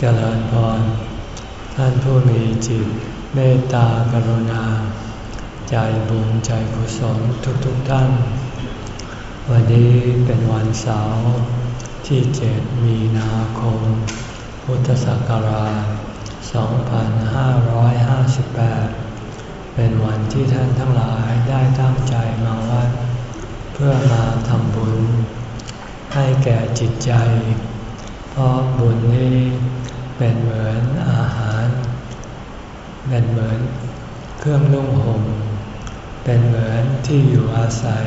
เจริญพร ท่านผู้มีจิตเมตตากรุณา ใจบุญใจกุศลทุกๆทท่าน วันนี้เป็นวันเสาร์ที่เจ็ดมีนาคม พุทธศักราช 2558 เป็นวันที่ท่านทั้งหลายได้ตั้งใจมาวัด เพื่อมาทำบุญ ให้แก่จิตใจ เพราะบุญนี้ เป็นเหมือนอาหาร เป็นเหมือนเครื่องนุ่งห่ม เป็นเหมือนที่อยู่อาศัย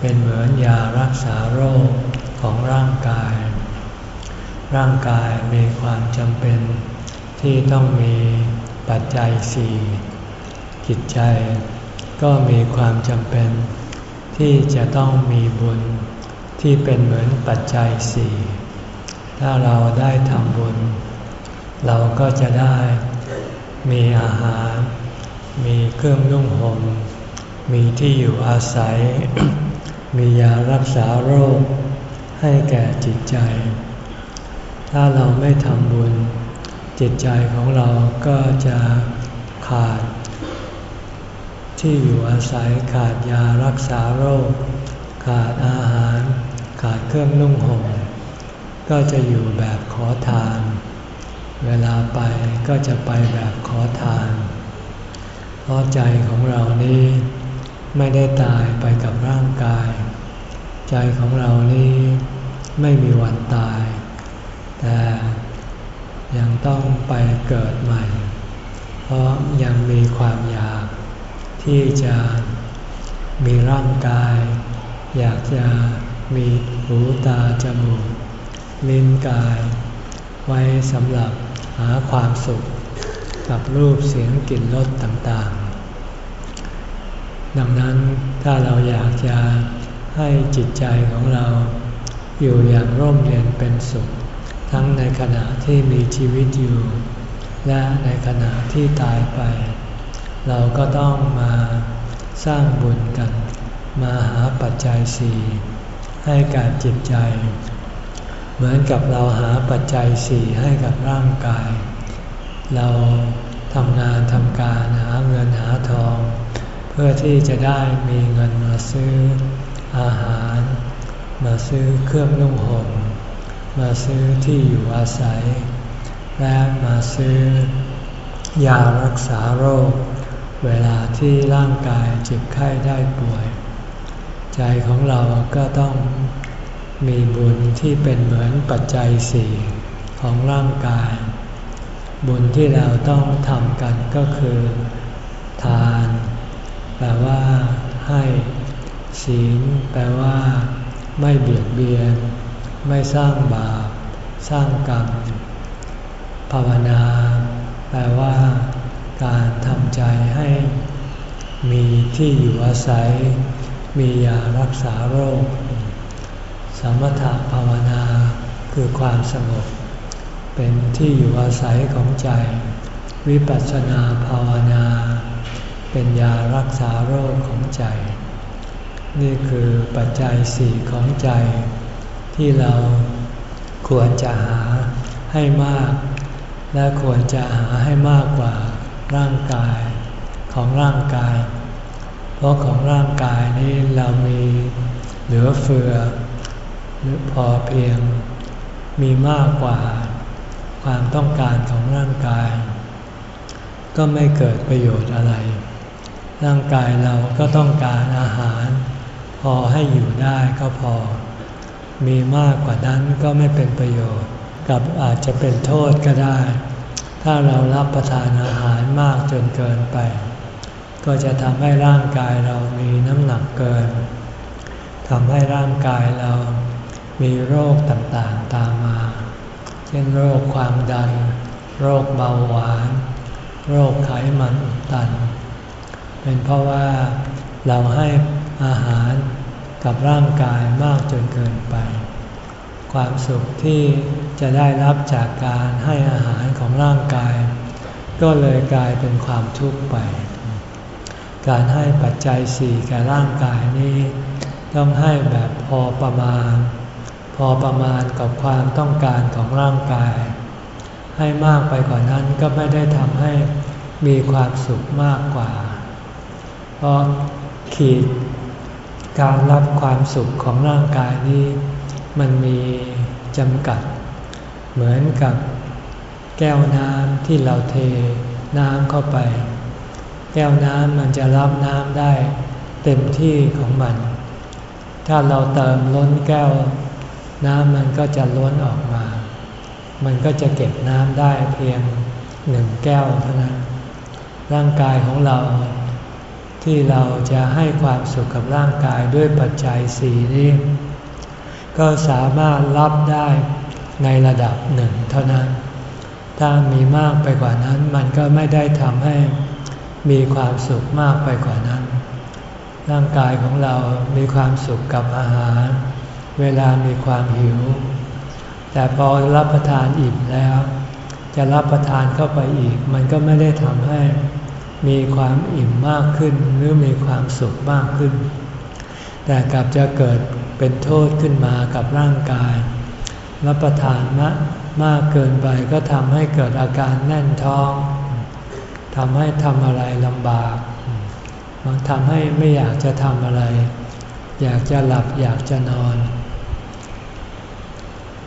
เป็นเหมือนยารักษาโรคของร่างกาย ร่างกายมีความจำเป็นที่ต้องมีปัจจัยสี่จิตใจ ก็มีความจำเป็น ที่จะต้องมีบุญที่เป็นเหมือนปัจจัยสี่ ถ้าเราได้ทำบุญ เราก็จะได้มีอาหาร มีเครื่องนุ่งหม่ม มีที่อยู่อาศัย มียารักษาโรค ให้แก่จิตใจ ถ้าเราไม่ทำบุญ จิตใจของเราก็จะขาด ที่อยู่อาศัยขาดยารักษาโรค ขาดอาหาร ขาดเครื่องนุ่งห่ม ก็จะอยู่แบบขอทาน เวลาไปก็จะไปแบบขอทาน เพราะใจของเรานี้ไม่ได้ตายไปกับร่างกาย ใจของเรานี้ไม่มีวันตาย แต่ยังต้องไปเกิดใหม่ เพราะยังมีความอยากที่จะมีร่างกาย อยากจะมีหูตาจมูก ลิ้นกาย ไว้สำหรับหาความสุข กับรูปเสียงกลิ่นรสต่างๆ ดังนั้นถ้าเราอยากจะให้จิตใจของเรา อยู่อย่างร่มเย็นเป็นสุข ทั้งในขณะที่มีชีวิตอยู่ และในขณะที่ตายไป เราก็ต้องมาสร้างบุญกัน มาหาปัจจัยสี่ให้การจิตใจ เหมือนกับเราหาปัจจัยสี่ให้กับร่างกาย เราทำงานทำการหาเงินหาทอง เพื่อที่จะได้มีเงินมาซื้ออาหาร มาซื้อเครื่องนุ่งห่มมาซื้อที่อยู่อาศัย และมาซื้อยารักษาโรค เวลาที่ร่างกายเจ็บไข้ได้ป่วย ใจของเราก็ต้อง มีบุญที่เป็นเหมือนปัจจัยสี่ของร่างกาย บุญที่เราต้องทำกันก็คือ ทาน แปลว่าให้ศีลแปลว่า ไม่เบียดเบียน ไม่สร้างบาปสร้างกรรม ภาวนา แปลว่า การทำใจให้ มีที่อยู่อาศัย มียารักษาโรค สมถภาวนาคือความสงบ เป็นที่อยู่อาศัยของใจ วิปัสสนาภาวนา เป็นยารักษาโรคของใจ นี่คือปัจจัยสี่ของใจ ที่เราควรจะหาให้มาก และควรจะหาให้มากกว่าร่างกายของร่างกาย เพราะของร่างกายนี้เรามีเหลือเฟือ หรือพอเพียง มีมากกว่าความต้องการของร่างกาย ก็ไม่เกิดประโยชน์อะไร ร่างกายเราก็ต้องการอาหาร พอให้อยู่ได้ก็พอ มีมากกว่านั้นก็ไม่เป็นประโยชน์ กับอาจจะเป็นโทษก็ได้ ถ้าเรารับประทานอาหารมากจนเกินไป ก็จะทำให้ร่างกายเรามีน้ำหนักเกินทำให้ร่างกายเรา มีโรคต่างๆตามมา เช่นโรคความดัน โรคเบาหวาน โรคไขมันอุดตัน เป็นเพราะว่าเราให้อาหารกับร่างกายมากจนเกินไป ความสุขที่จะได้รับจากการให้อาหารของร่างกาย ก็เลยกลายเป็นความทุกข์ไป การให้ปัจจัยสี่แก่ร่างกายนี้ ต้องให้แบบพอประมาณ อประมาณกับความต้องการของร่างกาย ให้มากไปกว่านั้นก็ไม่ได้ทำให้มีความสุขมากกว่า เพราะขีดการรับความสุขของร่างกายนี้ มันมีจำกัด เหมือนกับแก้วน้ำที่เราเทน้ำเข้าไป แก้วน้ำมันจะรับน้ำได้เต็มที่ของมัน ถ้าเราเติมล้นแก้ว น้ำมันก็จะล้นออกมา มันก็จะเก็บน้ำได้เพียงหนึ่งแก้วเท่านั้น ร่างกายของเรา ที่เราจะให้ความสุขกับร่างกายด้วยปัจจัยสี่นี้ก็สามารถรับได้ในระดับหนึ่งเท่านั้น ถ้ามีมากไปกว่านั้น มันก็ไม่ได้ทำให้มีความสุขมากไปกว่านั้น ร่างกายของเรามีความสุขกับอาหาร เวลามีความหิว แต่พอรับประทานอิ่มแล้ว จะรับประทานเข้าไปอีก มันก็ไม่ได้ทำให้มีความอิ่มมากขึ้นหรือมีความสุขมากขึ้น แต่กลับจะเกิดเป็นโทษขึ้นมากับร่างกาย รับประทานมามากเกินไปก็ทำให้เกิดอาการแน่นท้องทำให้ทำอะไรลำบาก มันทำให้ไม่อยากจะทำอะไร อยากจะหลับอยากจะนอน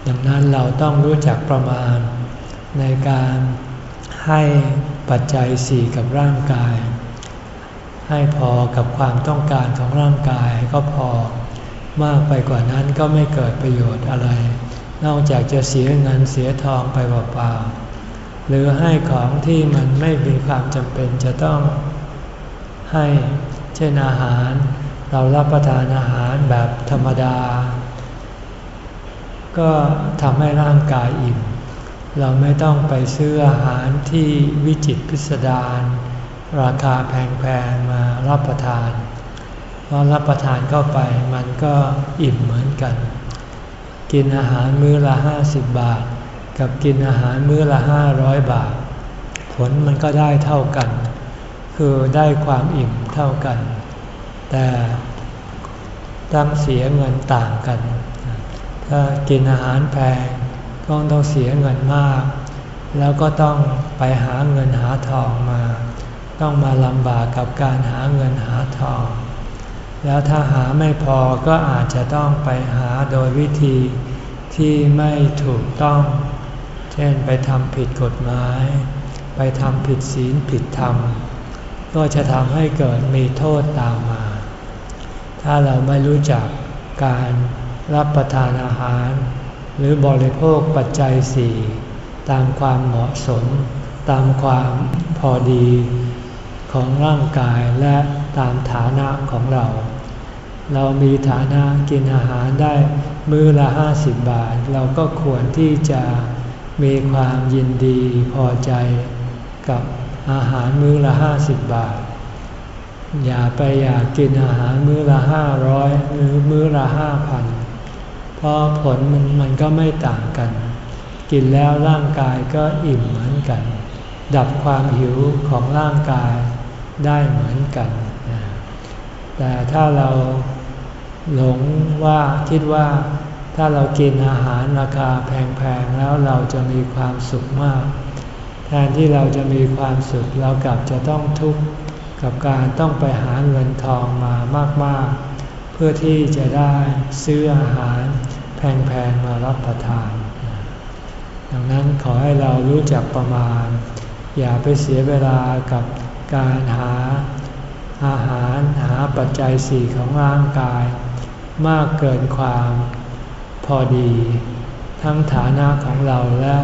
ดังนั้นเราต้องรู้จักประมาณ ในการให้ปัจจัยสี่กับร่างกาย ให้พอกับความต้องการของร่างกายก็พอ มากไปกว่านั้นก็ไม่เกิดประโยชน์อะไร นอกจากจะเสียเงินเสียทองไปเปล่าๆหรือให้ของที่มันไม่มีความจำเป็นจะต้องให้ เช่นอาหาร เรารับประทานอาหารแบบธรรมดา ก็ทำให้ร่างกายอิ่ม เราไม่ต้องไปซื้ออาหารที่วิจิตพิสดารราคาแพงๆมารับประทานเพอรับประทานเข้าไปมันก็อิ่มเหมือนกัน กินอาหารมื้อละห้าสิบบาท กับกินอาหารมื้อละห้าร้อยบาท ผลมันก็ได้เท่ากัน คือได้ความอิ่มเท่ากัน แต่ต้องเสียเงินต่างกัน ถ้ากินอาหารแพงก็ต้องเสียเงินมาก แล้วก็ต้องไปหาเงินหาทองมา ต้องมาลำบากกับการหาเงินหาทอง แล้วถ้าหาไม่พอก็อาจจะต้องไปหาโดยวิธีที่ไม่ถูกต้อง เช่นไปทำผิดกฎหมาย ไปทำผิดศีลผิดธรรม ก็จะทำให้เกิดมีโทษตามมา ถ้าเราไม่รู้จักการ รับประทานอาหาร หรือบริโภคปัจจัยสี่ตามความเหมาะสม ตามความพอดีของร่างกายและตามฐานะของเรา เรามีฐานะกินอาหารได้มื้อละห้าสิบบาท เราก็ควรที่จะมีความยินดีพอใจกับอาหารมื้อละห้าสิบบาท อย่าไปอยากกินอาหารมื้อละห้าร้อยหรือมื้อละห้าพัน เพราะผลมันมันก็ไม่ต่างกัน กินแล้วร่างกายก็อิ่มเหมือนกัน ดับความหิวของร่างกายได้เหมือนกัน แต่ถ้าเราหลงว่าคิดว่าถ้าเรากินอาหารราคาแพงๆแล้วเราจะมีความสุขมาก แทนที่เราจะมีความสุขเรากลับจะต้องทุกข์กับการต้องไปหาเงินทองมามากๆ เพื่อที่จะได้ซื้ออาหาร แพงๆมารับประทาน ดังนั้นขอให้เรารู้จักประมาณ อย่าไปเสียเวลากับการหาอาหารหาปัจจัยสี่ของร่างกาย มากเกินความพอดี ทั้งฐานะของเราและ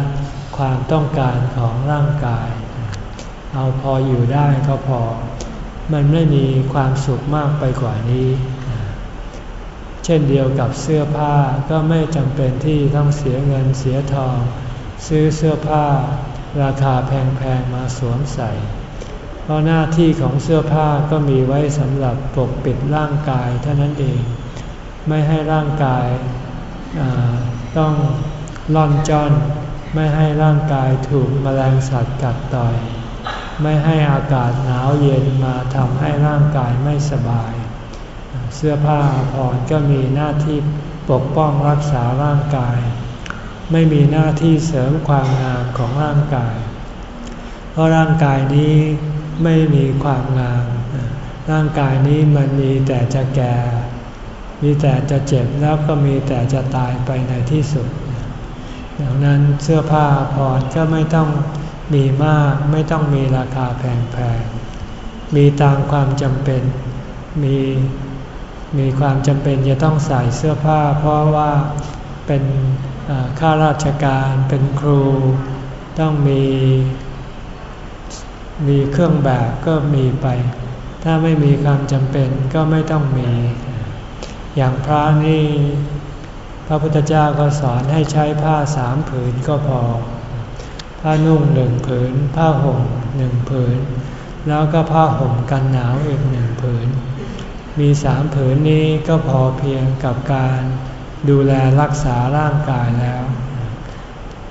ความต้องการของร่างกาย เอาพออยู่ได้ก็พอ มันไม่มีความสุขมากไปกว่านี้ เช่นเดียวกับเสื้อผ้าก็ไม่จำเป็นที่ต้องเสียเงินเสียทอง ซื้อเสื้อผ้า ราคาแพงๆมาสวมใส่ เพราะหน้าที่ของเสื้อผ้าก็มีไว้สำหรับปกปิดร่างกายเท่านั้นเอง ไม่ให้ร่างกายต้องล่อนจอน ไม่ให้ร่างกายถูกมแมลงสัตว์กัดต่อย ไม่ให้อากาศหนาวเย็นมาทำให้ร่างกายไม่สบาย เสื้อผ้าผ่อนก็มีหน้าที่ปกป้องรักษาร่างกาย ไม่มีหน้าที่เสริมความงามของร่างกาย เพราะร่างกายนี้ไม่มีความงาม ร่างกายนี้มันมีแต่จะแก่ มีแต่จะเจ็บแล้วก็มีแต่จะตายไปในที่สุด ดังนั้นเสื้อผ้าผ่อนก็ไม่ต้องมีมากไม่ต้องมีราคาแพงๆ มีตามความจำเป็น มี มีความจำเป็นจะต้องใส่เสื้อผ้า เพราะว่าเป็นข้าราชการเป็นครูต้องมีมีเครื่องแบบก็มีไป ถ้าไม่มีความจำเป็นก็ไม่ต้องมี อย่างพระนี่พระพุทธเจ้าก็สอนให้ใช้ผ้าสามผืนก็พอ ผ้านุ่งหนึ่งผืน ผ้าห่มหนึ่งผืน แล้วก็ผ้าห่มกันหนาวอีกหนึ่งผืน มีสามผืนนี้ก็พอเพียงกับการดูแลรักษาร่างกายแล้ว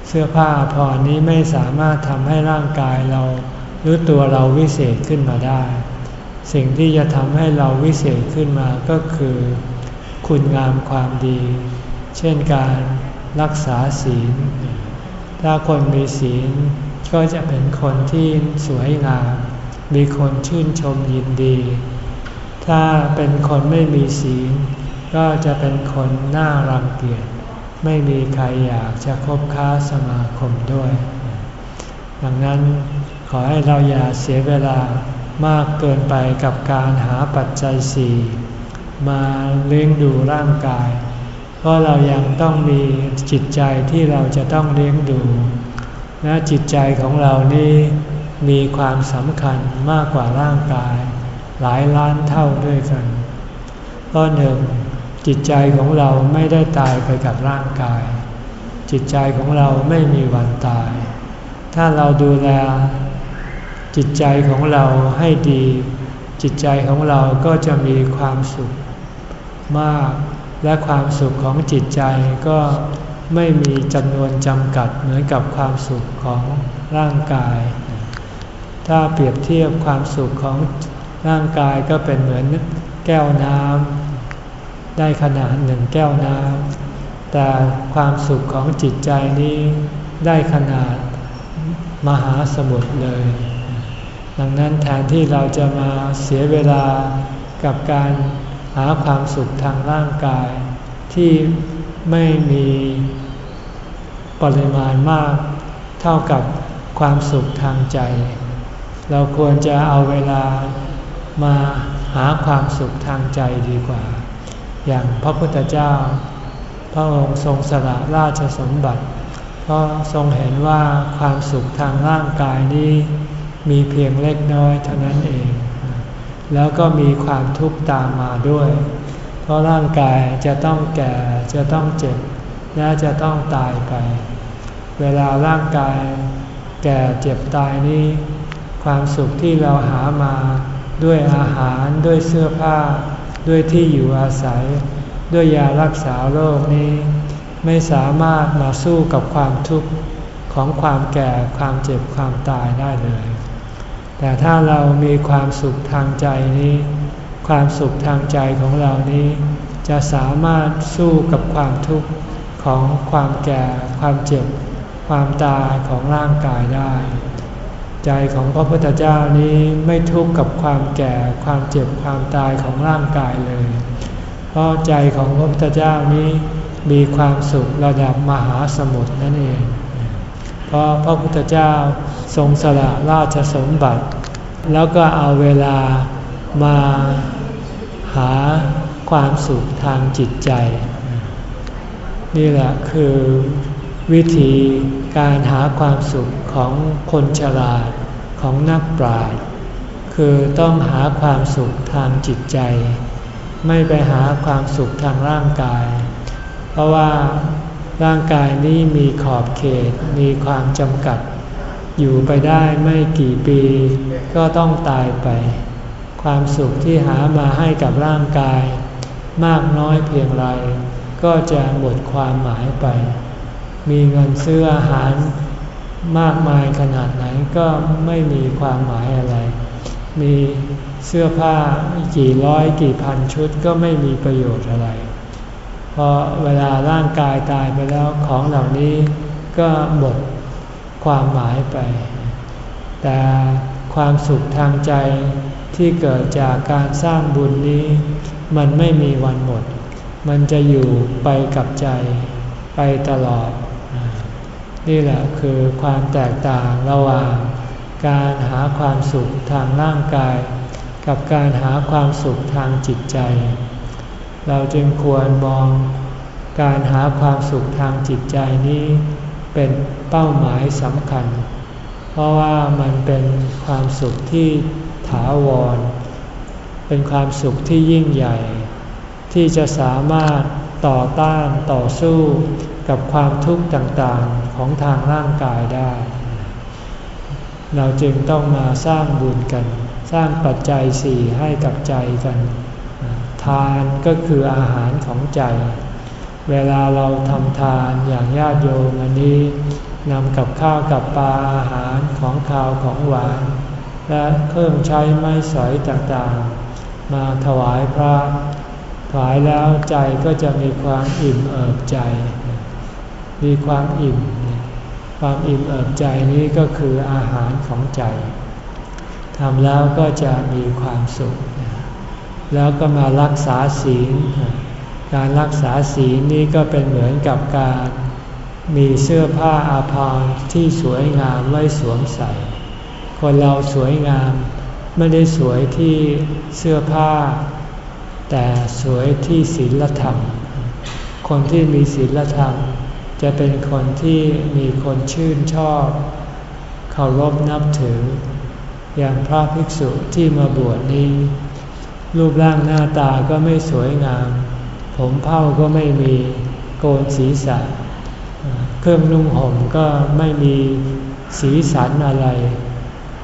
เสื้อผ้าพอนี้ไม่สามารถทำให้ร่างกายเราหรือตัวเราวิเศษขึ้นมาได้ สิ่งที่จะทำให้เราวิเศษขึ้นมาก็คือ คุณงามความดี เช่นการรักษาศีล ถ้าคนมีศีลก็จะเป็นคนที่สวยงาม มีคนชื่นชมยินดี ถ้าเป็นคนไม่มีศีล ก็จะเป็นคนน่ารังเกียจไม่มีใครอยากจะคบค้าสมาคมด้วย ดังนั้นขอให้เราอย่าเสียเวลามากเกินไปกับการหาปัจจัยสี่มาเลี้ยงดูร่างกาย เพราะเรายังต้องมีจิตใจที่เราจะต้องเลี้ยงดู และจิตใจของเรานี่มีความสำคัญมากกว่าร่างกาย หลายล้านเท่าด้วยกันเพราะหนึ่งจิตใจของเราไม่ได้ตายไปกับร่างกาย จิตใจของเราไม่มีวันตาย ถ้าเราดูแล จิตใจของเราให้ดี จิตใจของเราก็จะมีความสุขมาก และความสุขของจิตใจก็ไม่มีจำนวนจำกัดเหมือนกับความสุขของร่างกาย ถ้าเปรียบเทียบความสุขของ ร่างกายก็เป็นเหมือนแก้วน้ำได้ขนาดหนึ่งแก้วน้ำแต่ความสุขของจิตใจนี้ได้ขนาดมหาสมุทรเลย ดังนั้นแทนที่เราจะมาเสียเวลากับการหาความสุขทางร่างกาย ที่ไม่มีปริมาณมากเท่ากับความสุขทางใจ เราควรจะเอาเวลา มาหาความสุขทางใจดีกว่า อย่างพระพุทธเจ้า พระองค์ทรงสละราชสมบัติ เพราะทรงเห็นว่าความสุขทางร่างกายนี้มีเพียงเล็กน้อยเท่านั้นเอง แล้วก็มีความทุกข์ตามมาด้วย เพราะร่างกายจะต้องแก่จะต้องเจ็บ และจะต้องตายไป เวลาร่างกายแก่เจ็บตายนี้ ความสุขที่เราหามา ด้วยอาหารด้วยเสื้อผ้า ด้วยที่อยู่อาศัย ด้วยยารักษาโรคนี้ ไม่สามารถมาสู้กับความทุกข์ของความแก่ความเจ็บความตายได้เลย แต่ถ้าเรามีความสุขทางใจนี้ ความสุขทางใจของเรานี้ จะสามารถสู้กับความทุกข์ของความแก่ ความเจ็บ ความตายของร่างกายได้ ใจของพระพุทธเจ้านี้ไม่ทุกข์กับความแก่ความเจ็บความตายของร่างกายเลย เพราะใจของพระพุทธเจ้านี้มีความสุขระดับมหาสมุทรนั่นเอง เพราะพระพุทธเจ้าทรงสละราชสมบัติ แล้วก็เอาเวลามาหาความสุขทางจิตใจ นี่แหละคือ วิธีการหาความสุขของคนฉลาดของนักปราชญ์คือต้องหาความสุขทางจิตใจ ไม่ไปหาความสุขทางร่างกาย เพราะว่าร่างกายนี้มีขอบเขตมีความจำกัด อยู่ไปได้ไม่กี่ปี ก็ต้องตายไป ความสุขที่หามาให้กับร่างกาย มากน้อยเพียงไร ก็จะหมดความหมายไป มีเงินซื้ออาหารมากมายขนาดไหนก็ไม่มีความหมายอะไร มีเสื้อผ้ากี่ร้อยกี่พันชุดก็ไม่มีประโยชน์อะไร เพอเวลาร่างกายตายไปแล้วของเหล่านี้ก็หมดความหมายไป แต่ความสุขทางใจที่เกิดจากการสร้างบุญนี้ มันไม่มีวันหมด มันจะอยู่ไปกับใจไปตลอด นี่แหละคือความแตกต่างระหว่าง การหาความสุขทางร่างกาย กับการหาความสุขทางจิตใจ เราจึงควรมอง การหาความสุขทางจิตใจนี้ เป็นเป้าหมายสำคัญ เพราะว่ามันเป็นความสุขที่ถาวร เป็นความสุขที่ยิ่งใหญ่ ที่จะสามารถต่อต้านต่อสู้ กับความทุกข์ต่างๆของทางร่างกายได้ เราจึงต้องมาสร้างบุญกัน สร้างปัจจัยสี่ให้กับใจกัน ทานก็คืออาหารของใจ เวลาเราทำทานอย่างญาติโยมอันนี้นำกับข้าวกับปลาอาหารของข้าวของหวาน และเครื่องใช้ไม้สอยต่างๆ มาถวายพระถวายแล้วใจก็จะมีความอิ่มเอิบใจ มีความอิ่ม ความอิ่มเอิบใจนี้ก็คืออาหารของใจทำแล้วก็จะมีความสุข แล้วก็มารักษาศีล การรักษาศีลนี้ก็เป็นเหมือนกับการมีเสื้อผ้าอาภรณ์ที่สวยงามไว้สวมใส่ คนเราสวยงามไม่ได้สวยที่เสื้อผ้า แต่สวยที่ศีลธรรม คนที่มีศีลธรรม จะเป็นคนที่มีคนชื่นชอบเคารพนับถือ อย่างพระภิกษุที่มาบวชนี้ รูปร่างหน้าตาก็ไม่สวยงาม ผมเผ้าก็ไม่มีโกนศีรษะ เครื่องนุ่งห่มก็ไม่มีสีสันอะไร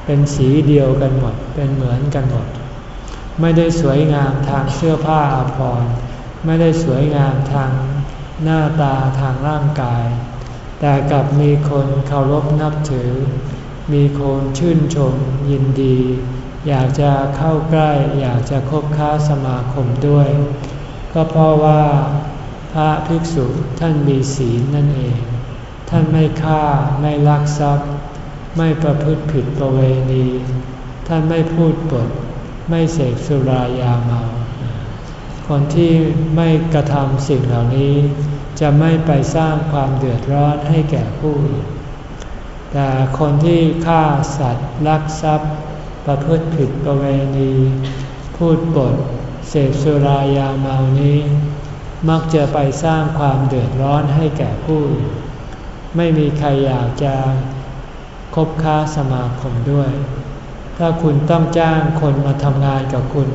เป็นสีเดียวกันหมด เป็นเหมือนกันหมด ไม่ได้สวยงามทางเสื้อผ้าอาภรณ์ไม่ได้สวยงามทาง หน้าตาทางร่างกาย แต่กลับมีคนเคารพนับถือ มีคนชื่นชมยินดี อยากจะเข้าใกล้อยากจะคบค้าสมาคมด้วย ก็เพราะว่าพระภิกษุท่านมีศีลนั่นเอง ท่านไม่ฆ่าไม่ลักทรัพย์ ไม่ประพฤติผิดประเวณี ท่านไม่พูดปด ไม่เสกสุรายาเมา คนที่ไม่กระทำสิ่งเหล่านี้ จะไม่ไปสร้างความเดือดร้อนให้แก่ผู้อื่นแต่คนที่ฆ่าสัตว์ลักทรัพย์ ประพฤติผิดประเวณี พูดปดเสพสุรายาเมานี้ มักจะไปสร้างความเดือดร้อนให้แก่ผู้อื่นไม่มีใครอยากจะคบค้าสมาคมด้วย ถ้าคุณต้องจ้างคนมาทำงานกับคุณ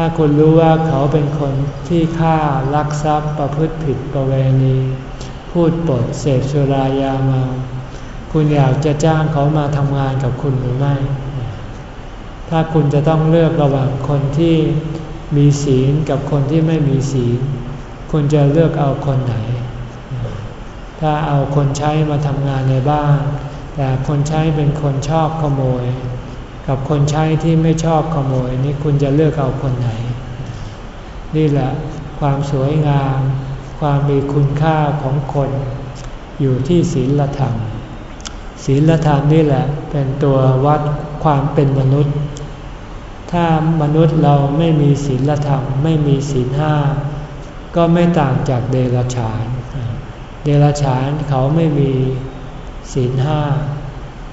ถ้าคุณรู้ว่าเขาเป็นคนที่ฆ่าลักทรัพย์ประพฤติผิดประเวณี พูดปดเสพสุรายาเมา คุณอยากจะจ้างเขามาทำงานกับคุณหรือไม่ ถ้าคุณจะต้องเลือกระหว่างคนที่มีศีลกับคนที่ไม่มีศีล คุณจะเลือกเอาคนไหน ถ้าเอาคนใช้มาทำงานในบ้าน แต่คนใช้เป็นคนชอบขโมย กับคนใช้ที่ไม่ชอบขโมยนี่คุณจะเลือกเอาคนไหน นี่แหละความสวยงาม ความมีคุณค่าของคนอยู่ที่ศีลธรรม ศีลธรรมนี่แหละเป็นตัววัดความเป็นมนุษย์ ถ้ามนุษย์เราไม่มีศีลธรรม ไม่มีศีลห้าก็ไม่ต่างจากเดรัจฉาน เดรัจฉานเขาไม่มีศีลห้า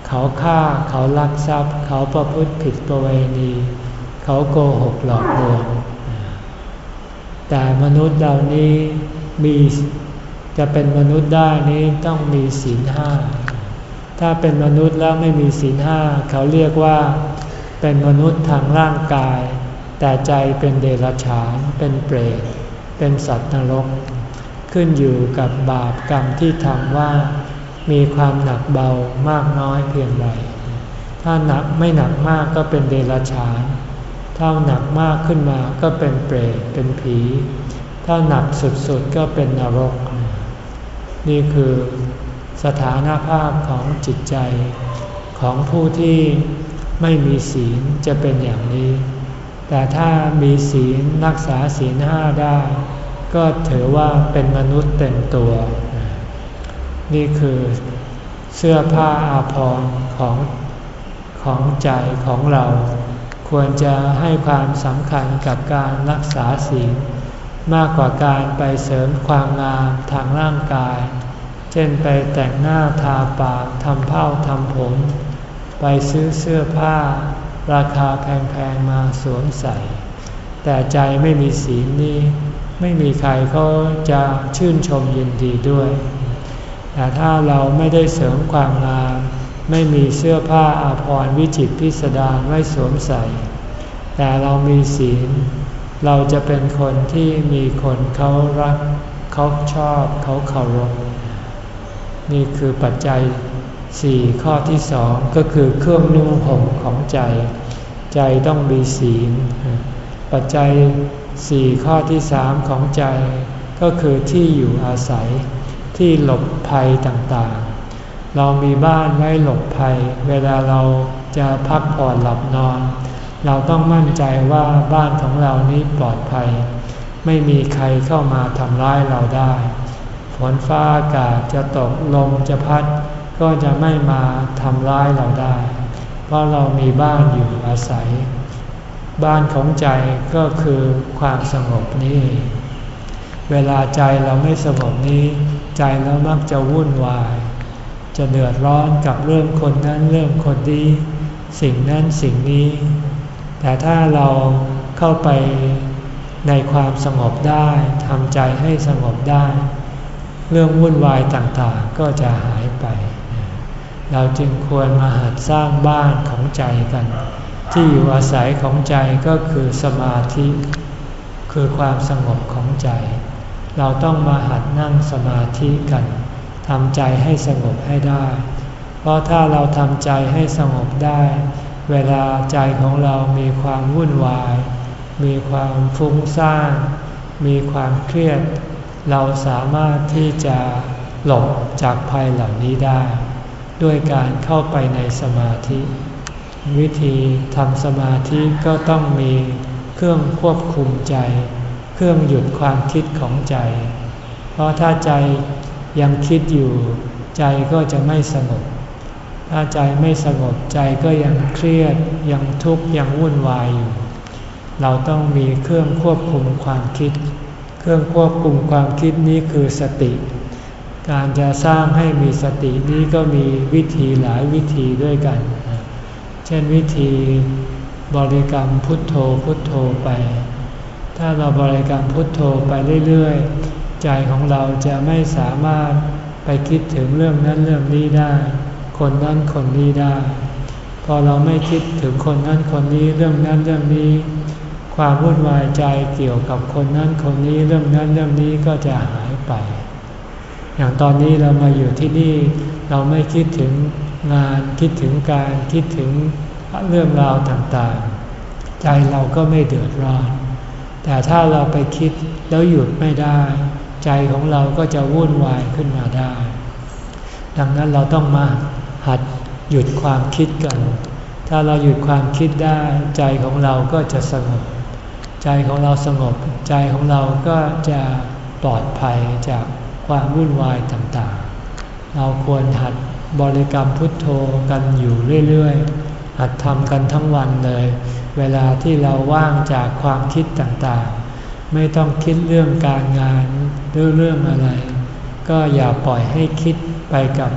เขาฆ่าเขาลักทรัพย์ เขาประพฤติผิดประเวณี เขาโกหกหลอกลวง แต่มนุษย์เหล่านี้มีจะเป็นมนุษย์ได้นี้ต้องมีศีลห้า ถ้าเป็นมนุษย์แล้วไม่มีศีลห้าเขาเรียกว่าเป็นมนุษย์ทางร่างกาย แต่ใจเป็นเดรัจฉาน เป็นเปรต เป็นสัตว์นรก ขึ้นอยู่กับบาปกรรมที่ทำว่า มีความหนักเบามากน้อยเพียงไร ถ้าหนักไม่หนักมากก็เป็นเดรัจฉาน ถ้าหนักมากขึ้นมาก็เป็นเปรต เป็นผี ถ้าหนักสุดๆก็เป็นนรก นี่คือสถานภาพของจิตใจของผู้ที่ไม่มีศีลจะเป็นอย่างนี้ แต่ถ้ามีศีลรักษาศีลห้าได้ ก็ถือว่าเป็นมนุษย์เต็มตัว นี่คือเสื้อผ้าอาภรณ์ของของใจของเรา ควรจะให้ความสำคัญกับการรักษาศีลมากกว่าการไปเสริมความงามทางร่างกาย เช่นไปแต่งหน้าทาปากทำเผ้าทำผม ไปซื้อเสื้อผ้า ราคาแพงๆมาสวมใส่ แต่ใจไม่มีศีลนี้ ไม่มีใครเขาจะชื่นชมยินดีด้วย แต่ถ้าเราไม่ได้เสริมความงาม ไม่มีเสื้อผ้าอาภรณ์วิจิตพิสดารไว้สวมใส่ แต่เรามีศีล เราจะเป็นคนที่มีคนเขารัก เขาชอบเขาเคารพนี่คือปัจจัยสี่ข้อที่สองก็คือเครื่องนุ่งห่มของใจ ใจต้องมีศีล ปัจจัยสี่ข้อที่สามของใจก็คือที่อยู่อาศัย ที่หลบภัยต่างๆ เรามีบ้านไว้หลบภัย เวลาเราจะพักผ่อนหลับนอน เราต้องมั่นใจว่าบ้านของเรานี้ปลอดภัย ไม่มีใครเข้ามาทำร้ายเราได้ฝนฟ้าอากาศจะตกลมจะพัด ก็จะไม่มาทำร้ายเราได้ เพราะเรามีบ้านอยู่อาศัย บ้านของใจก็คือความสงบนี้ เวลาใจเราไม่สงบนี้ ใจเรามักจะวุ่นวาย จะเดือดร้อนกับเรื่องคนนั้นเรื่องคนนี้สิ่งนั้นสิ่งนี้ แต่ถ้าเราเข้าไปในความสงบได้ทำใจให้สงบได้ เรื่องวุ่นวายต่างๆก็จะหายไป เราจึงควรมาหัดสร้างบ้านของใจกัน ที่อยู่อาศัยของใจก็คือสมาธิ คือความสงบของใจ เราต้องมาหัดนั่งสมาธิกันทำใจให้สงบให้ได้ เพราะถ้าเราทำใจให้สงบได้ เวลาใจของเรามีความวุ่นวาย มีความฟุ้งซ่าน มีความเครียด เราสามารถที่จะหลบจากภัยเหล่านี้ได้ ด้วยการเข้าไปในสมาธิ วิธีทำสมาธิก็ต้องมีเครื่องควบคุมใจ เครื่องหยุดความคิดของใจ เพราะถ้าใจยังคิดอยู่ ใจก็จะไม่สงบ ถ้าใจไม่สงบใจก็ยังเครียดยังทุกข์ยังวุ่นวายอยู่ เราต้องมีเครื่องควบคุมความคิด เครื่องควบคุมความคิดนี้คือสติ การจะสร้างให้มีสตินี้ก็มีวิธีหลายวิธีด้วยกัน เช่นวิธีบริกรรมพุทโธพุทโธไป ถ้าเราบริกรรมพุทโธไปเรื่อยๆ ใจของเราจะไม่สามารถไปคิดถึงเรื่องนั้นเรื่องนี้ได้ คนนั้นคนนี้ได้ พอเราไม่คิดถึงคนนั้นคนนี้เรื่องนั้นเรื่องนี้ ความวุ่นวายใจเกี่ยวกับคนนั้นคนนี้เรื่องนั้นเรื่องนี้ก็จะหายไป อย่างตอนนี้เรามาอยู่ที่นี่ เราไม่คิดถึงงานคิดถึงการคิดถึงเรื่องราวต่างๆ ใจเราก็ไม่เดือดร้อน แต่ถ้าเราไปคิดแล้วหยุดไม่ได้ ใจของเราก็จะวุ่นวายขึ้นมาได้ ดังนั้นเราต้องมาหัดหยุดความคิดกัน ถ้าเราหยุดความคิดได้ ใจของเราก็จะสงบ ใจของเราสงบ ใจของเราก็จะปลอดภัยจากความวุ่นวายต่างๆ เราควรหัดบริกรรมพุทโธกันอยู่เรื่อยๆ หัดทำกันทั้งวันเลย เวลาที่เราว่างจากความคิดต่างๆ ไม่ต้องคิดเรื่องการงานหรือเรื่องอะไร ก็อย่าปล่อยให้คิดไปกับ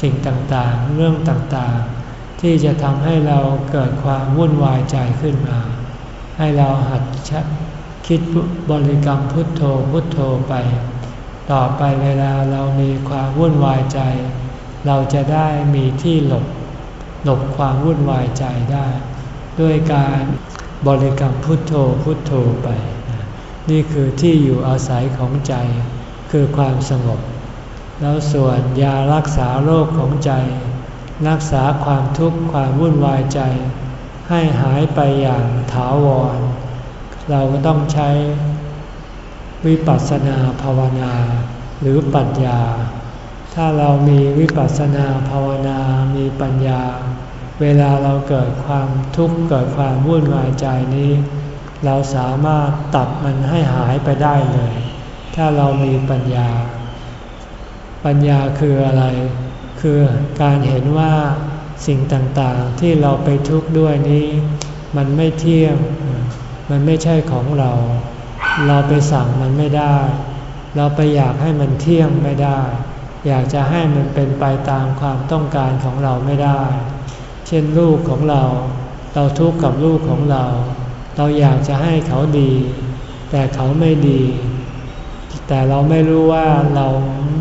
สิ่งต่างๆ เรื่องต่างๆ ที่จะทำให้เราเกิดความวุ่นวายใจขึ้นมา ให้เราหัดคิดบริกรรมพุทโธพุทโธไป ต่อไปเวลาเรามีความวุ่นวายใจ เราจะได้มีที่หลบหลบความวุ่นวายใจได้ ด้วยการบริกรรมพุทโธพุทโธไป นี่คือที่อยู่อาศัยของใจคือความสงบ แล้วส่วนยารักษาโรคของใจ รักษาความทุกข์ความวุ่นวายใจ ให้หายไปอย่างถาวร เราก็ต้องใช้วิปัสสนาภาวนาหรือปัญญา ถ้าเรามีวิปัสสนาภาวนามีปัญญา เวลาเราเกิดความทุกข์เกิดความวุ่นวายใจนี้ เราสามารถตัดมันให้หายไปได้เลย ถ้าเรามีปัญญา ปัญญาคืออะไร คือการเห็นว่าสิ่งต่างๆที่เราไปทุกข์ด้วยนี้ มันไม่เที่ยง มันไม่ใช่ของเรา เราไปสั่งมันไม่ได้ เราไปอยากให้มันเที่ยงไม่ได้ อยากจะให้มันเป็นไปตามความต้องการของเราไม่ได้ เช่นลูกของเรา เราทุกข์กับลูกของเรา เราอยากจะให้เขาดี แต่เขาไม่ดี แต่เราไม่รู้ว่าเรา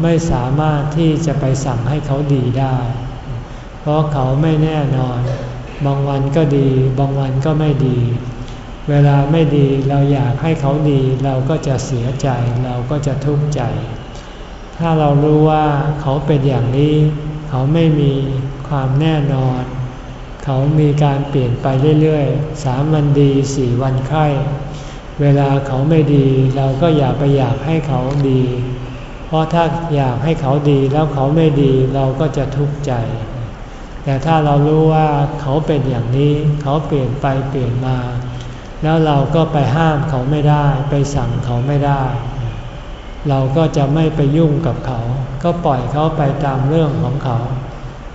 ไม่สามารถที่จะไปสั่งให้เขาดีได้ เพราะเขาไม่แน่นอน บางวันก็ดี บางวันก็ไม่ดี เวลาไม่ดีเราอยากให้เขาดี เราก็จะเสียใจ เราก็จะทุกข์ใจ ถ้าเรารู้ว่าเขาเป็นอย่างนี้ เขาไม่มีความแน่นอน เขามีการเปลี่ยนไปเรื่อยๆสามวันดีสี่วันไข้เวลาเขาไม่ดีเราก็อย่าไปอยากให้เขาดี เพราะถ้าอยากให้เขาดีแล้วเขาไม่ดีเราก็จะทุกข์ใจ แต่ถ้าเรารู้ว่าเขาเป็นอย่างนี้ เขาเปลี่ยนไปเปลี่ยนมา แล้วเราก็ไปห้ามเขาไม่ได้ ไปสั่งเขาไม่ได้ เราก็จะไม่ไปยุ่งกับเขา ก็ปล่อยเขาไปตามเรื่องของเขา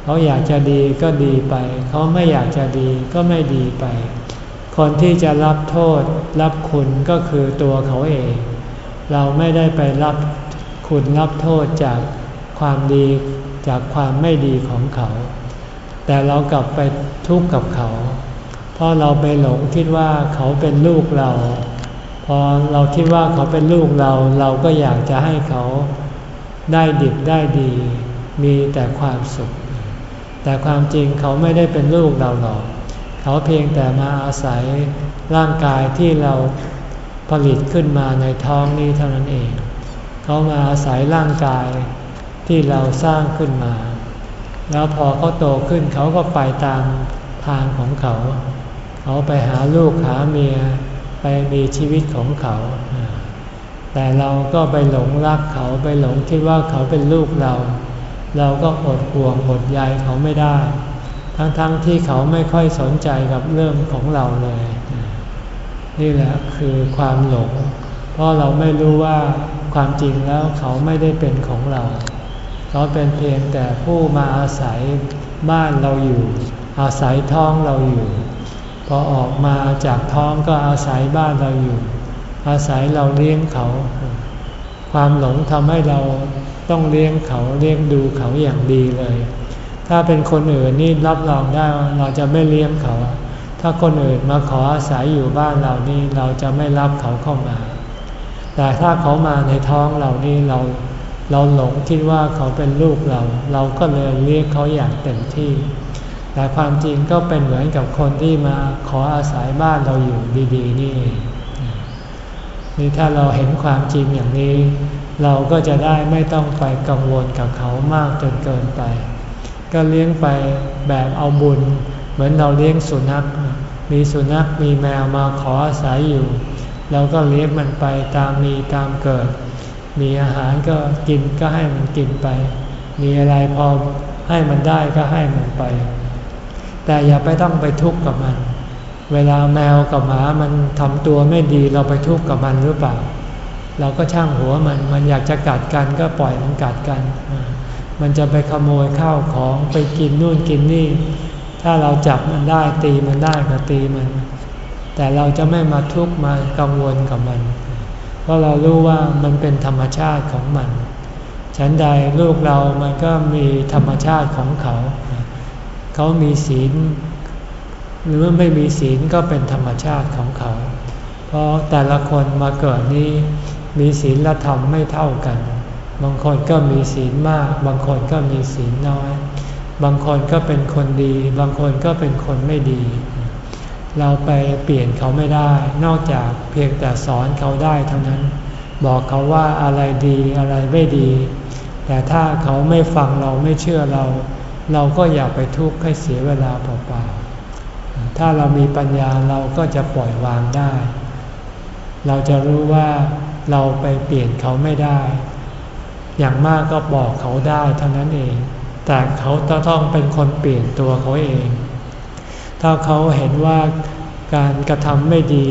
เขาอยากจะดีก็ดีไป เขาไม่อยากจะดีก็ไม่ดีไป คนที่จะรับโทษรับคุณก็คือตัวเขาเอง เราไม่ได้ไปรับคุณรับโทษจากความดีจากความไม่ดีของเขา แต่เรากลับไปทุกข์กับเขา เพราะเราไปหลงคิดว่าเขาเป็นลูกเรา พอเราคิดว่าเขาเป็นลูกเรา เราก็อยากจะให้เขาได้ดิบได้ดี มีแต่ความสุข แต่ความจริงเขาไม่ได้เป็นลูกเราหรอก เขาเพียงแต่มาอาศัยร่างกายที่เราผลิตขึ้นมาในท้องนี้เท่านั้นเอง เขามาอาศัยร่างกายที่เราสร้างขึ้นมา แล้วพอเขาโตขึ้นเขาก็ไปตามทางของเขา เขาไปหาลูกหาเมียไปมีชีวิตของเขา แต่เราก็ไปหลงรักเขาไปหลงคิดว่าเขาเป็นลูกเรา เราก็อดห่วงอดใยเขาไม่ได้ ทั้งๆทที่เขาไม่ค่อยสนใจกับเรื่องของเราเลย นี่แหละคือความหลง เพราะเราไม่รู้ว่าความจริงแล้วเขาไม่ได้เป็นของเรา เขาเป็นเพียงแต่ผู้มาอาศัยบ้านเราอยู่ อาศัยท้องเราอยู่ พอออกมาจากท้องก็อาศัยบ้านเราอยู่ อาศัยเราเลี้ยงเขา ความหลงทำให้เรา ต้องเลี้ยงเขาเลี้ยงดูเขาอย่างดีเลย ถ้าเป็นคนอื่นนี่รับรองได้เราจะไม่เลี้ยงเขา ถ้าคนอื่นมาขออาศัยอยู่บ้านเรานี่เราจะไม่รับเขาเข้ามา แต่ถ้าเขามาในท้องเรานี่เราเราหลงคิดว่าเขาเป็นลูกเรา เราก็เลยเรียกเขาอย่างเต็มที่ แต่ความจริงก็เป็นเหมือนกับคนที่มาขออาศัยบ้านเราอยู่ดีๆนี่นี่ถ้าเราเห็นความจริงอย่างนี้ เราก็จะได้ไม่ต้องไปกังวลกับเขามากจนเกินไป ก็เลี้ยงไปแบบเอาบุญ เหมือนเราเลี้ยงสุนัข มีสุนัขมีแมวมาขออาศัยอยู่ เราก็เลี้ยงมันไปตามมีตามเกิด มีอาหารก็กินก็ให้มันกินไป มีอะไรพอให้มันได้ก็ให้มันไป แต่อย่าไปต้องไปทุกข์กับมัน เวลาแมวกับหมามันทำตัวไม่ดีเราไปทุกข์กับมันหรือเปล่า เราก็ช่างหัวมัน มันอยากจะกัดกันก็ปล่อยมันกัดกัน มันจะไปขโมยข้าวของไปกินนู่นกินนี่ ถ้าเราจับมันได้ตีมันได้ก็ตีมัน แต่เราจะไม่มาทุกข์มากังวลกับมัน เพราะเรารู้ว่ามันเป็นธรรมชาติของมัน ฉันใดลูกเรามันก็มีธรรมชาติของเขา เขามีศีล หรือไม่มีศีลก็เป็นธรรมชาติของเขา เพราะแต่ละคนมาเกิดนี้ มีศีลและธรรมไม่เท่ากัน บางคนก็มีศีลมาก บางคนก็มีศีลน้อย บางคนก็เป็นคนดี บางคนก็เป็นคนไม่ดี เราไปเปลี่ยนเขาไม่ได้ นอกจากเพียงแต่สอนเขาได้เท่านั้น บอกเขาว่าอะไรดีอะไรไม่ดี แต่ถ้าเขาไม่ฟังเราไม่เชื่อเรา เราก็อย่าไปทุกข์ให้เสียเวลาเปล่าๆ ถ้าเรามีปัญญาเราก็จะปล่อยวางได้ เราจะรู้ว่า เราไปเปลี่ยนเขาไม่ได้ อย่างมากก็บอกเขาได้เท่านั้นเอง แต่เขาต้องเป็นคนเปลี่ยนตัวเขาเอง ถ้าเขาเห็นว่าการกระทำไม่ดี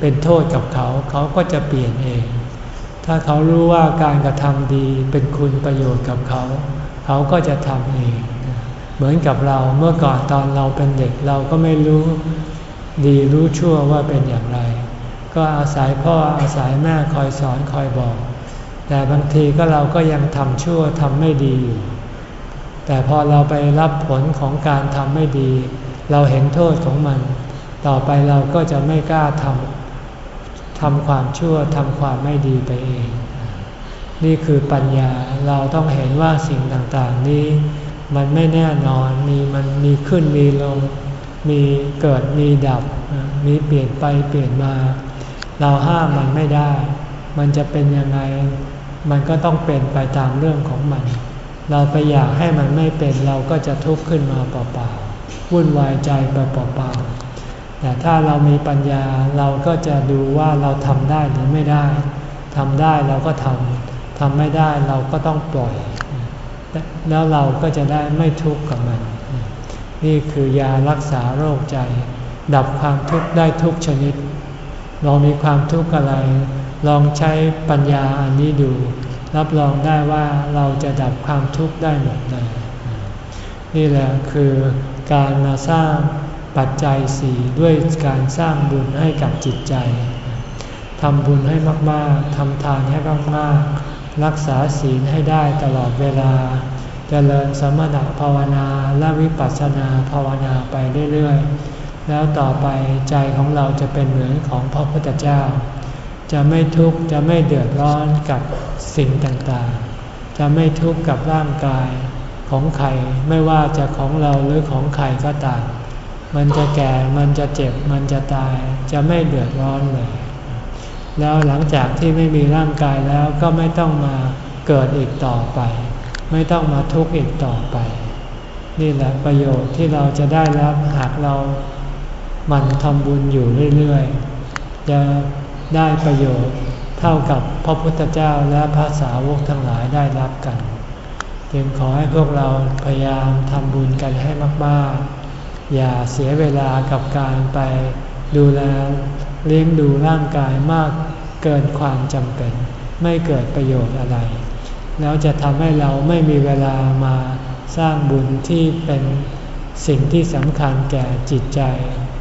เป็นโทษกับเขา เขาก็จะเปลี่ยนเองถถ้าเขารู้ว่าการกระทำดีเป็นคุณประโยชน์กับเขา เขาก็จะทำเอง เหมือนกับเราเมื่อก่อนตอนเราเป็นเด็กเราก็ไม่รู้ดีรู้ชั่วว่าเป็นอย่างไร ก็อาศัยพ่ออาศัยแม่คอยสอนคอยบอก แต่บางทีก็เราก็ยังทำชั่วทำไม่ดีอยู่ แต่พอเราไปรับผลของการทำไม่ดี เราเห็นโทษของมัน ต่อไปเราก็จะไม่กล้าทำทำความชั่วทำความไม่ดีไปเอง นี่คือปัญญาเราต้องเห็นว่าสิ่งต่างๆนี้ มันไม่แน่นอนมีมันมีขึ้นมีลง มีเกิดมีดับ มีเปลี่ยนไปเปลี่ยนมา เราห้ามมันไม่ได้ มันจะเป็นยังไง มันก็ต้องเป็นไปตามเรื่องของมัน เราไปอยากให้มันไม่เป็นเราก็จะทุกข์ขึ้นมาเปล่าๆวุ่นวายใจไปเปล่าๆแต่ถ้าเรามีปัญญาเราก็จะดูว่าเราทำได้หรือไม่ได้ทำได้เราก็ทำทำไม่ได้เราก็ต้องปล่อย แล้วเราก็จะได้ไม่ทุกข์กับมัน นี่คือยารักษาโรคใจ ดับความทุกข์ได้ทุกชนิด ลองมีความทุกข์อะไร ลองใช้ปัญญาอันนี้ดู รับรองได้ว่าเราจะดับความทุกข์ได้หมดเลย นี่แหละคือการมาสร้างปัจจัยสี่ด้วยการสร้างบุญให้กับจิตใจทำบุญให้มากๆทำทานให้มากๆรักษาศีลให้ได้ตลอดเวลาเจริญสมถภาวนาและวิปัสสนาภาวนาไปเรื่อยๆ แล้วต่อไปใจของเราจะเป็นเหมือนของพระพุทธเจ้า จะไม่ทุกข์จะไม่เดือดร้อนกับสิ่งต่างๆ จะไม่ทุกข์กับร่างกายของใครไม่ว่าจะของเราหรือของใครก็ตามมันจะแก่มันจะเจ็บมันจะตายจะไม่เดือดร้อนเลย แล้วหลังจากที่ไม่มีร่างกายแล้วก็ไม่ต้องมาเกิดอีกต่อไป ไม่ต้องมาทุกข์อีกต่อไป นี่แหละประโยชน์ที่เราจะได้รับหากเรา มันทำบุญอยู่เรื่อยๆ จะได้ประโยชน์เท่ากับพระพุทธเจ้าและพระสาวกทั้งหลายได้รับกัน จึงขอให้พวกเราพยายามทำบุญกันให้มากๆ อย่าเสียเวลากับการไปดูแลเลี้ยงดูร่างกายมากเกินความจำเป็น ไม่เกิดประโยชน์อะไร แล้วจะทำให้เราไม่มีเวลามาสร้างบุญที่เป็นสิ่งที่สำคัญแก่จิตใจ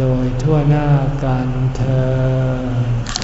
โดยทั่วหน้ากันเธอ